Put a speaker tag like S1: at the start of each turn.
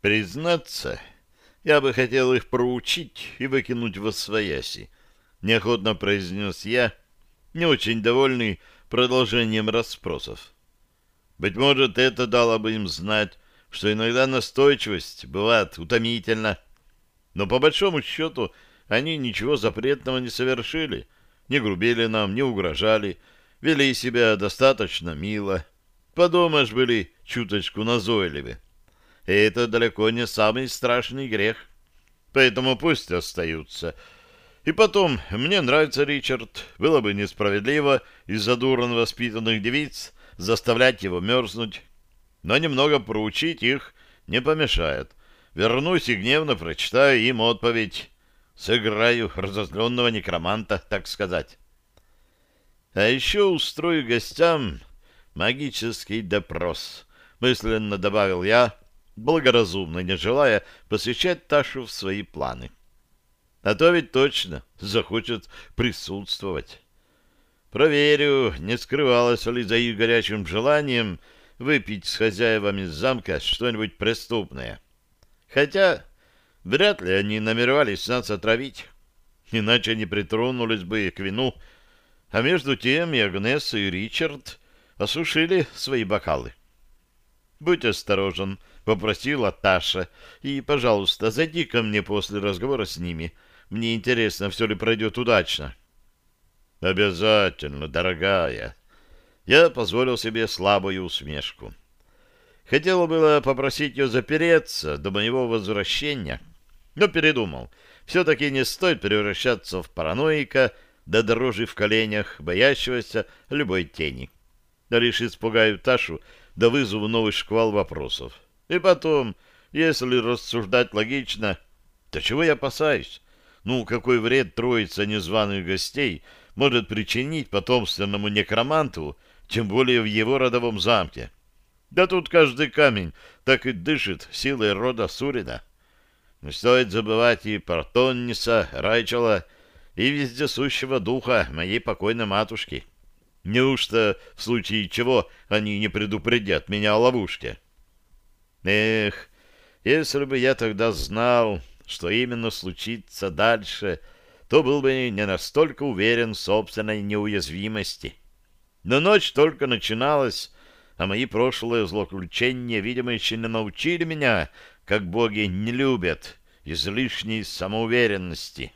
S1: Признаться, я бы хотел их проучить и выкинуть во свояси, неохотно произнес я, не очень довольный продолжением расспросов. Быть может, это дало бы им знать, что иногда настойчивость бывает утомительна. Но по большому счету они ничего запретного не совершили, не грубили нам, не угрожали, вели себя достаточно мило. Подумаешь, были чуточку назойливы. И это далеко не самый страшный грех. Поэтому пусть остаются. И потом, мне нравится Ричард. Было бы несправедливо из-за дурно воспитанных девиц заставлять его мерзнуть. Но немного проучить их не помешает. Вернусь и гневно прочитаю им отповедь. Сыграю разозленного некроманта, так сказать. А еще устрою гостям магический допрос, мысленно добавил я, благоразумно не желая посвящать Ташу в свои планы. А то ведь точно захочет присутствовать. Проверю, не скрывалось ли за их горячим желанием выпить с хозяевами замка что-нибудь преступное. Хотя вряд ли они намеревались нас отравить, иначе не притронулись бы к вину, а между тем и Агнесса, и Ричард осушили свои бокалы. «Будь осторожен», — попросила Таша, — «и, пожалуйста, зайди ко мне после разговора с ними. Мне интересно, все ли пройдет удачно». «Обязательно, дорогая». Я позволил себе слабую усмешку. Хотела было попросить ее запереться до моего возвращения, но передумал. Все-таки не стоит превращаться в параноика до дрожи в коленях, боящегося любой тени. Да лишь испугаю Ташу, да вызову новый шквал вопросов. И потом, если рассуждать логично, то чего я опасаюсь? Ну, какой вред троица незваных гостей может причинить потомственному некроманту, тем более в его родовом замке? Да тут каждый камень так и дышит силой рода Сурина. Не стоит забывать и про Тонниса, Райчела и вездесущего духа моей покойной матушки. Неужто в случае чего они не предупредят меня о ловушке? Эх, если бы я тогда знал, что именно случится дальше, то был бы не настолько уверен в собственной неуязвимости. Но ночь только начиналась, а мои прошлые злоключения, видимо, еще не научили меня, как боги не любят излишней самоуверенности».